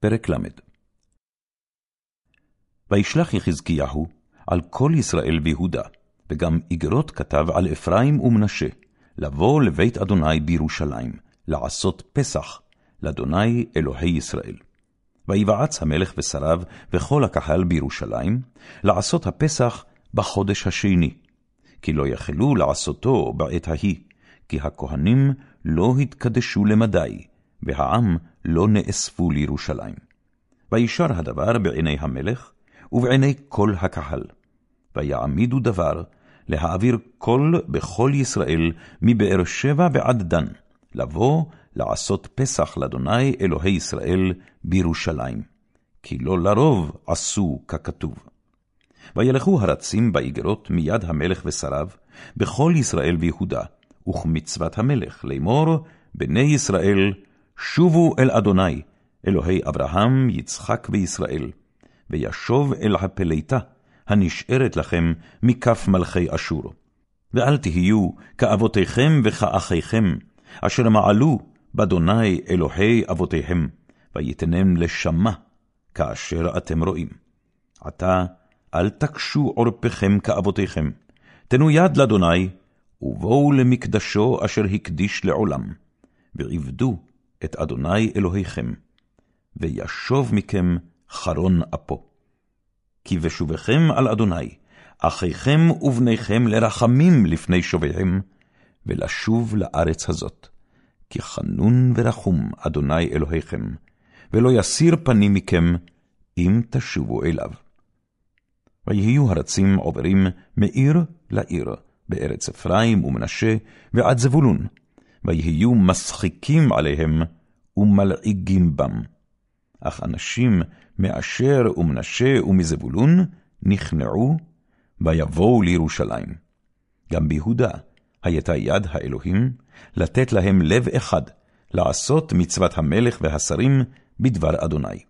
פרק ל. וישלח יחזקיהו על כל ישראל ויהודה, וגם איגרות כתב על אפרים ומנשה, לבוא לבית אדוני בירושלים, לעשות פסח לאדוני אלוהי ישראל. ויבעץ המלך ושריו וכל הקהל בירושלים, לעשות הפסח בחודש השני, כי לא יכלו לעשותו בעת ההיא, כי הכהנים לא התקדשו למדי, והעם לא נאספו לירושלים. וישר הדבר בעיני המלך, ובעיני כל הקהל. ויעמידו דבר, להעביר קול בכל ישראל, מבאר שבע ועד דן, לבוא לעשות פסח לאדוני אלוהי ישראל בירושלים. כי לא לרוב עשו ככתוב. וילכו הרצים באיגרות מיד המלך ושריו, בכל ישראל ויהודה, וכמצוות המלך לאמור, בני ישראל, שובו אל אדוני, אלוהי אברהם, יצחק וישראל, וישוב אל הפליטה, הנשארת לכם מכף מלכי אשור. ואל תהיו כאבותיכם וכאחיכם, אשר מעלו באדוני אלוהי אבותיהם, ויתנם לשמה, כאשר אתם רואים. עתה אל תקשו עורפכם כאבותיכם, תנו יד לאדוני, ובואו למקדשו אשר הקדיש לעולם, ועבדו את אדוני אלוהיכם, וישוב מכם חרון אפו. כי בשובכם על אדוני, אחיכם ובניכם לרחמים לפני שוביהם, ולשוב לארץ הזאת. כי חנון ורחום אדוני אלוהיכם, ולא יסיר פנים מכם, אם תשובו אליו. ויהיו הרצים עוברים מעיר לעיר, בארץ אפרים ומנשה, ועד זבולון, ויהיו משחיקים עליהם, ומלעיגים בם. אך אנשים מאשר ומנשה ומזבולון נכנעו, ויבואו לירושלים. גם ביהודה הייתה יד האלוהים לתת להם לב אחד, לעשות מצוות המלך והשרים בדבר אדוני.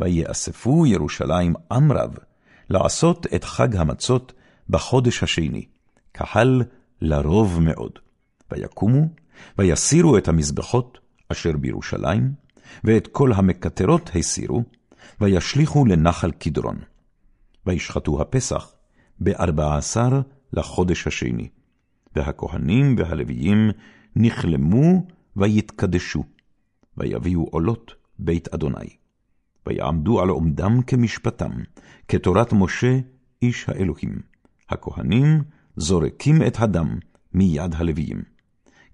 ויאספו ירושלים עם רב, לעשות את חג המצות בחודש השני, קהל לרוב מאוד. ויקומו, ויסירו את המזבחות אשר בירושלים, ואת כל המקטרות הסירו, וישליכו לנחל קדרון. וישחטו הפסח בארבע עשר לחודש השני. והכהנים והלוויים נכלמו ויתקדשו, ויביאו עולות בית אדוני. ויעמדו על עומדם כמשפטם, כתורת משה איש האלוהים. הכהנים זורקים את הדם מיד הלוויים.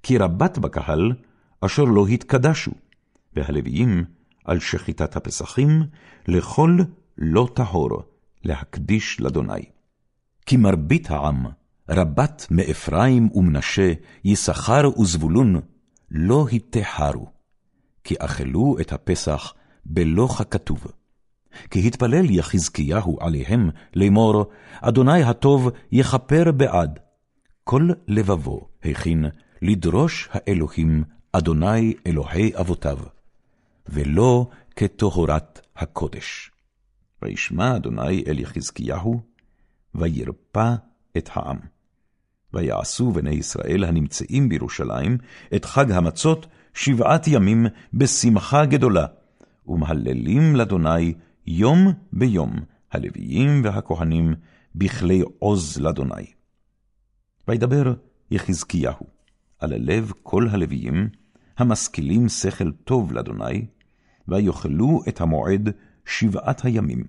כי רבת בקהל אשר לא התקדשו, והלוויים על שחיטת הפסחים לכל לא טהור להקדיש לאדוני. כי מרבית העם, רבת מאפרים ומנשה, יששכר וזבולון, לא היטהרו, כי אכלו את הפסח בלא ככתוב. כי התפלל יחזקיהו עליהם לאמור, אדוני הטוב יכפר בעד. כל לבבו הכין לדרוש האלוהים אדוני אלוהי אבותיו, ולא כטהרת הקודש. וישמע אדוני אל יחזקיהו, וירפא את העם. ויעשו בני ישראל הנמצאים בירושלים את חג המצות שבעת ימים בשמחה גדולה, ומהללים לאדוני יום ביום הלוויים והכהנים בכלי עוז לאדוני. וידבר יחזקיהו על הלב כל הלוויים, המשכילים שכל טוב לאדוני, ויאכלו את המועד שבעת הימים,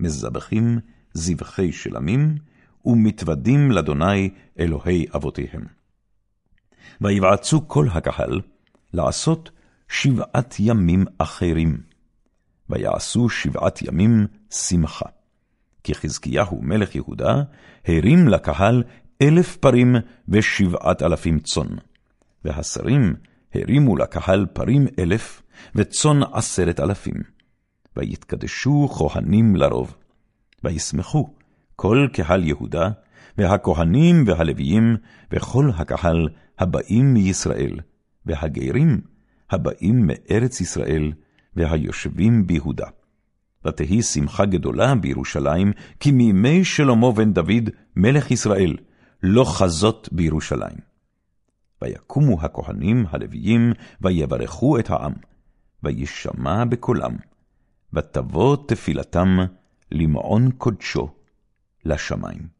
מזבחים זבחי שלמים, ומתוודים לאדוני אלוהי אבותיהם. ויבעצו כל הקהל לעשות שבעת ימים אחרים, ויעשו שבעת ימים שמחה. כי חזקיהו מלך יהודה הרים לקהל אלף פרים ושבעת אלפים צאן, והשרים הרימו לקהל פרים אלף וצאן עשרת אלפים. ויתקדשו כהנים לרוב, וישמחו כל קהל יהודה, והכהנים והלוויים, וכל הקהל הבאים מישראל, והגרים הבאים מארץ ישראל, והיושבים ביהודה. ותהי שמחה גדולה בירושלים, כי מימי שלמה בן דוד, מלך ישראל, לא חזות בירושלים. ויקומו הכהנים הלוויים, ויברכו את העם, וישמע בקולם, ותבוא תפילתם למעון קדשו לשמיים.